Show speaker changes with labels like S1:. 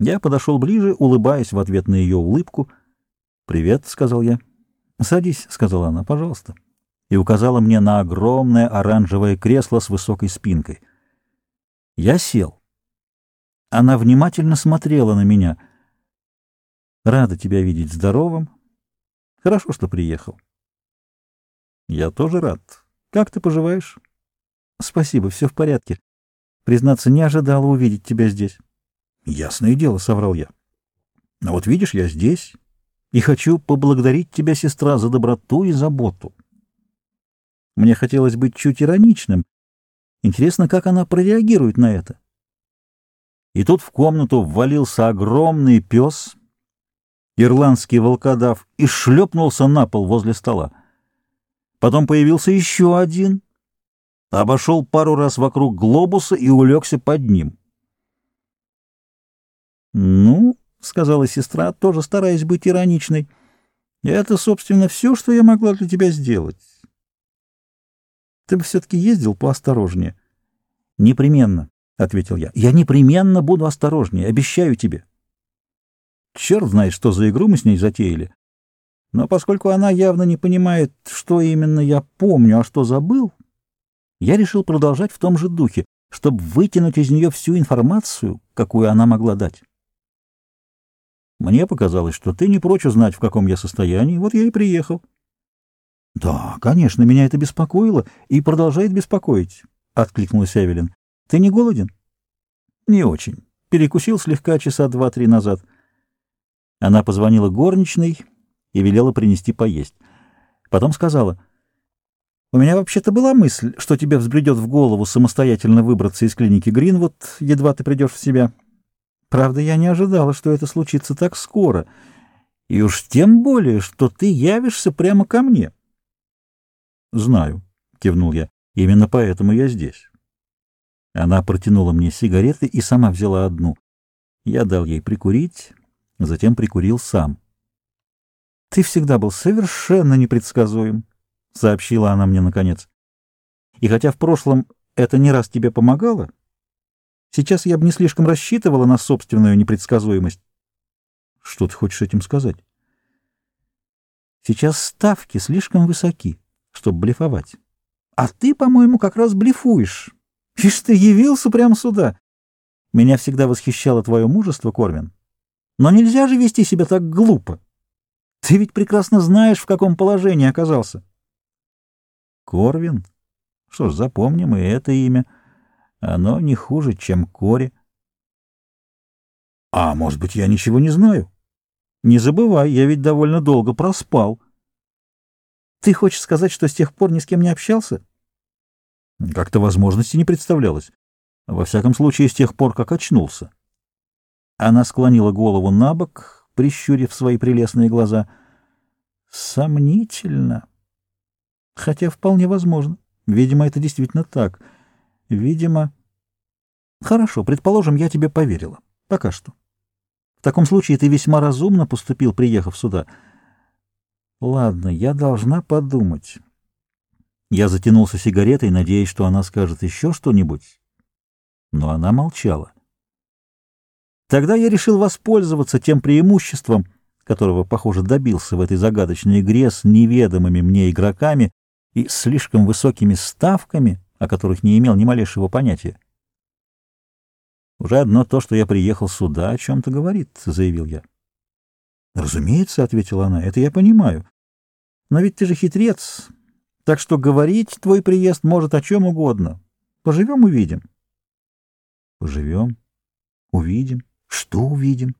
S1: Я подошел ближе, улыбаясь в ответ на ее улыбку. «Привет», — сказал я. «Садись», — сказала она, — «пожалуйста». И указала мне на огромное оранжевое кресло с высокой спинкой. Я сел. Она внимательно смотрела на меня. «Рада тебя видеть здоровым. Хорошо, что приехал». «Я тоже рад. Как ты поживаешь?» «Спасибо, все в порядке. Признаться, не ожидала увидеть тебя здесь». «Ясное дело», — соврал я. «Но вот видишь, я здесь и хочу поблагодарить тебя, сестра, за доброту и заботу». Мне хотелось быть чуть ироничным. Интересно, как она прореагирует на это. И тут в комнату ввалился огромный пес, ирландский волкодав, и шлепнулся на пол возле стола. Потом появился еще один, обошел пару раз вокруг глобуса и улегся под ним. «Ну, — сказала сестра, тоже стараясь быть ироничной, — это, собственно, все, что я могла для тебя сделать. Ты бы все-таки ездил поосторожнее. — Непременно, — ответил я. — Я непременно буду осторожнее, обещаю тебе. Черт знает, что за игру мы с ней затеяли. Но поскольку она явно не понимает, что именно я помню, а что забыл, я решил продолжать в том же духе, чтобы вытянуть из нее всю информацию, какую она могла дать. Мне показалось, что ты не прочь узнать, в каком я состоянии, вот я и приехал. — Да, конечно, меня это беспокоило и продолжает беспокоить, — откликнулась Эвелин. — Ты не голоден? — Не очень. Перекусил слегка часа два-три назад. Она позвонила горничной и велела принести поесть. Потом сказала, — У меня вообще-то была мысль, что тебе взбредет в голову самостоятельно выбраться из клиники Гринвуд, едва ты придешь в себя. — Правда, я не ожидала, что это случится так скоро, и уж тем более, что ты явишься прямо ко мне. — Знаю, — кивнул я, — именно поэтому я здесь. Она протянула мне сигареты и сама взяла одну. Я дал ей прикурить, затем прикурил сам. — Ты всегда был совершенно непредсказуем, — сообщила она мне наконец. — И хотя в прошлом это не раз тебе помогало, — Сейчас я бы не слишком рассчитывала на собственную непредсказуемость. Что ты хочешь этим сказать? Сейчас ставки слишком высоки, чтобы блефовать. А ты, по-моему, как раз блефуешь. Ишь ты явился прямо сюда. Меня всегда восхищало твое мужество, Корвин. Но нельзя же вести себя так глупо. Ты ведь прекрасно знаешь, в каком положении оказался. Корвин? Что ж, запомним и это имя — оно не хуже, чем Кори. А может быть, я ничего не знаю? Не забывай, я ведь довольно долго проспал. Ты хочешь сказать, что с тех пор ни с кем не общался? Как-то возможности не представлялось. Во всяком случае, с тех пор, как очнулся. Она склонила голову на бок, прищурив свои прелестные глаза. Сомнительно. Хотя вполне возможно. Видимо, это действительно так — Видимо... Хорошо, предположим, я тебе поверила. Пока что. В таком случае ты весьма разумно поступил, приехав сюда. Ладно, я должна подумать. Я затянулся сигаретой, надеясь, что она скажет еще что-нибудь. Но она молчала. Тогда я решил воспользоваться тем преимуществом, которого, похоже, добился в этой загадочной игре с неведомыми мне игроками и слишком высокими ставками — о которых не имел ни малейшего понятия. «Уже одно то, что я приехал сюда, о чем-то говорит», — заявил я. «Разумеется», — ответила она, — «это я понимаю. Но ведь ты же хитрец, так что говорить твой приезд может о чем угодно. Поживем — увидим». «Поживем, увидим. Что увидим?»